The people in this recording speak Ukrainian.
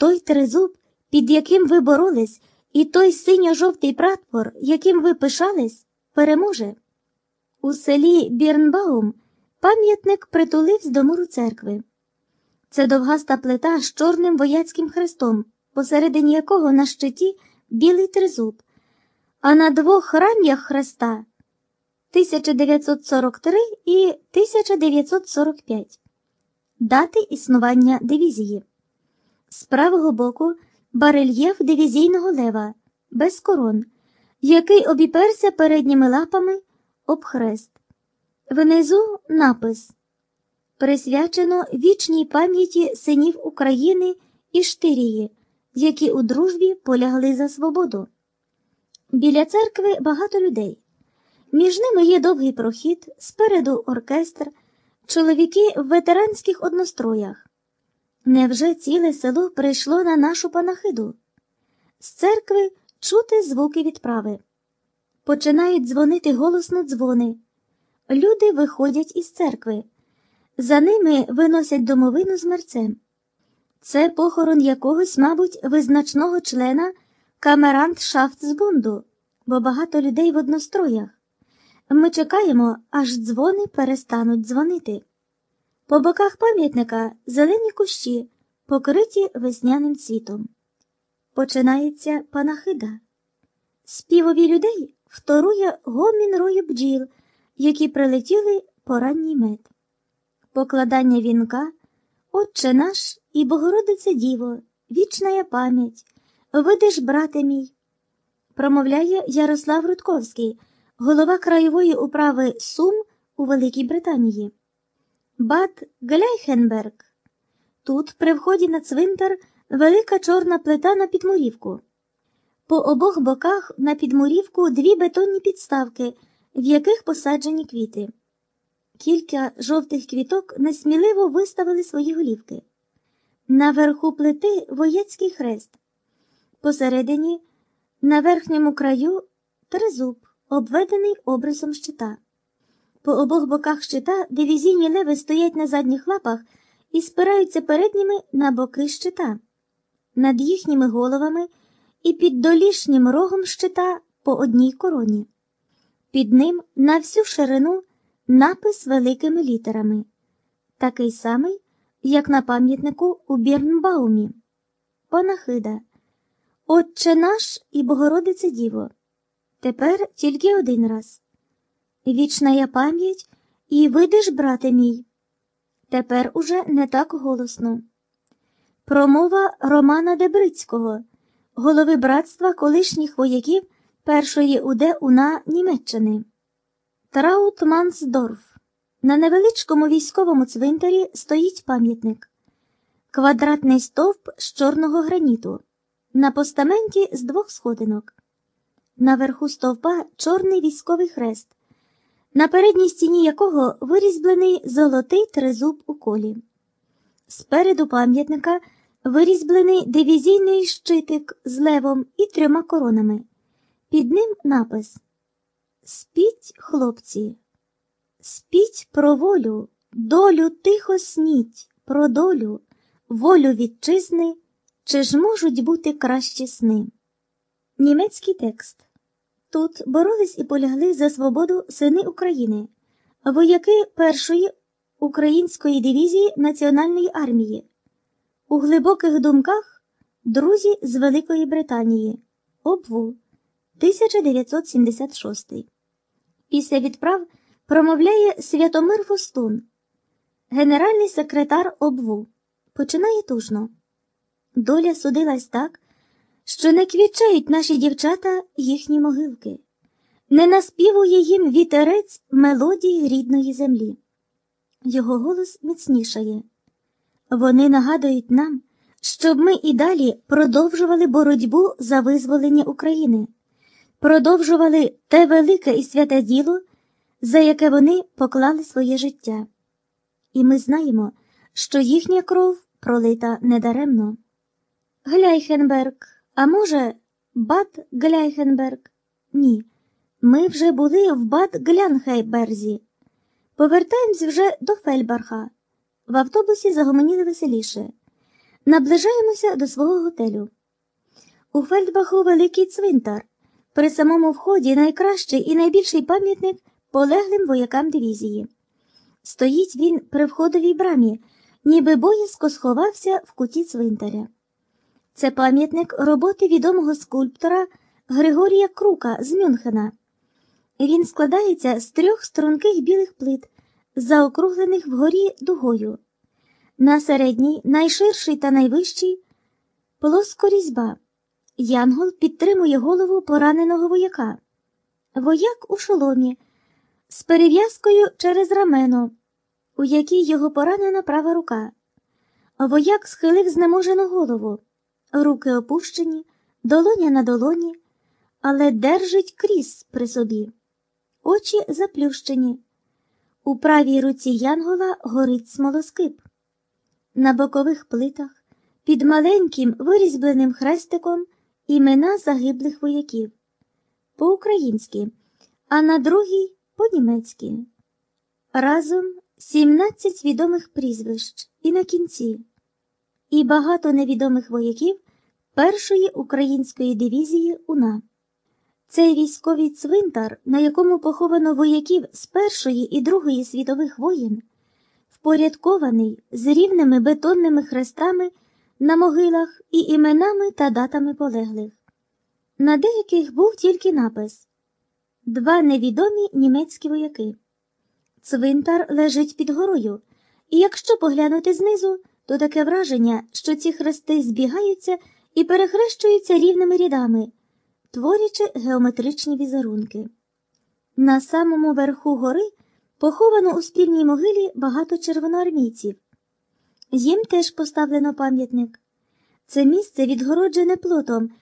той тризуб, під яким ви боролись, і той синьо-жовтий прапор, яким ви пишались, переможе. У селі Бірнбаум пам'ятник притуливсь до муру церкви. Це довгаста плита з чорним вояцьким хрестом, посередині якого на щиті білий тризуб, а на двох рам'ях хреста 1943 і 1945 дати існування дивізії. З правого боку барельєф дивізійного лева без корон, який обіперся передніми лапами об хрест. Внизу напис присвячено вічній пам'яті синів України і Штирії, які у дружбі полягли за свободу. Біля церкви багато людей. Між ними є довгий прохід, спереду оркестр, чоловіки в ветеранських одностроях. Невже ціле село прийшло на нашу панахиду? З церкви чути звуки відправи. Починають дзвонити голосно дзвони. Люди виходять із церкви. За ними виносять домовину з мерцем. Це похорон якогось, мабуть, визначного члена камерант Шафтсбунду, бо багато людей в одностроях. Ми чекаємо, аж дзвони перестануть дзвонити. По боках пам'ятника зелені кущі, покриті весняним цвітом. Починається панахида. Співові людей вторує гомін рою бджіл, які прилетіли по ранній мед. Покладання вінка, Отче наш і Богородице Діво, вічна пам'ять, видиш, брате мій, промовляє Ярослав Рудковський, голова краєвої управи Сум у Великій Британії. Бат Гляйхенберг. Тут, при вході на цвинтар, велика чорна плита на підмурівку. По обох боках на підмурівку дві бетонні підставки, в яких посаджені квіти. Кілька жовтих квіток несміливо виставили свої голівки. Наверху плити воєцький хрест. Посередині, на верхньому краю, тризуб, обведений обрисом щита. По обох боках щита дивізійні леви стоять на задніх лапах і спираються передніми на боки щита. Над їхніми головами і під долішнім рогом щита по одній короні. Під ним на всю ширину напис великими літерами, такий самий, як на пам'ятнику у Бірнбаумі. Панахида. Отче наш і Богородице Діво. Тепер тільки один раз. Вічна пам'ять, і видиш, брате мій. Тепер уже не так голосно. Промова Романа Дебрицького, голови братства колишніх вояків першої УД УНА Німеччини. Траутмансдорф. На невеличкому військовому цвинтарі стоїть пам'ятник, квадратний стовп з чорного граніту, на постаменті з двох сходинок. Наверху стовпа чорний військовий хрест, на передній стіні якого вирізблений золотий тризуб у колі. Спереду пам'ятника вирізблений дивізійний щитик з левом і трьома коронами. Під ним напис Спіть, хлопці, спіть про волю, долю тихо сніть, про долю, волю вітчизни, чи ж можуть бути кращі сни. Німецький текст Тут боролись і полягли за свободу сини України, вояки першої української дивізії Національної армії. У глибоких думках друзі з Великої Британії. Обву 1976. Після відправ промовляє Святомир Фустун, генеральний секретар обву. Починає тужно. Доля судилась так що не квічають наші дівчата їхні могилки, не наспівує їм вітерець мелодії рідної землі. Його голос міцнішає. Вони нагадують нам, щоб ми і далі продовжували боротьбу за визволення України, продовжували те велике і святе діло, за яке вони поклали своє життя. І ми знаємо, що їхня кров пролита недаремно. Гляйхенберг. А може, Бад Гляйхенберг? Ні. Ми вже були в Бад Глянхейберзі. Повертаємось вже до Фельбарха. В автобусі загомоніли веселіше. Наближаємося до свого готелю. У Фельдбаху великий цвинтар. При самому вході найкращий і найбільший пам'ятник полеглим воякам дивізії. Стоїть він при входовій брамі, ніби боязко сховався в куті цвинтаря. Це пам'ятник роботи відомого скульптора Григорія Крука з Мюнхена. Він складається з трьох струнких білих плит, заокруглених вгорі дугою. На середній, найширший та найвищий плоскорізьба. Янгол підтримує голову пораненого вояка. Вояк у шоломі з перев'язкою через рамено, у якій його поранена права рука. Вояк схилив знеможену голову, руки опущені, долоня на долоні, але держить кріс при собі, очі заплющені. У правій руці Янгола горить смолоскип. На бокових плитах під маленьким вирізбленим хрестиком імена загиблих вояків по-українськи, а на другій по-німецьки. Разом 17 відомих прізвищ і на кінці, і багато невідомих вояків першої української дивізії УНА. Цей військовий цвинтар, на якому поховано вояків з Першої і Другої світових воєн, впорядкований з рівними бетонними хрестами на могилах і іменами та датами полеглих. На деяких був тільки напис Два невідомі німецькі вояки. Цвинтар лежить під горою, і якщо поглянути знизу, то таке враження, що ці хрести збігаються і перехрещуються рівними рядами, творячи геометричні візерунки. На самому верху гори поховано у спільній могилі багато червоноармійців. Їм теж поставлено пам'ятник. Це місце відгороджене плотом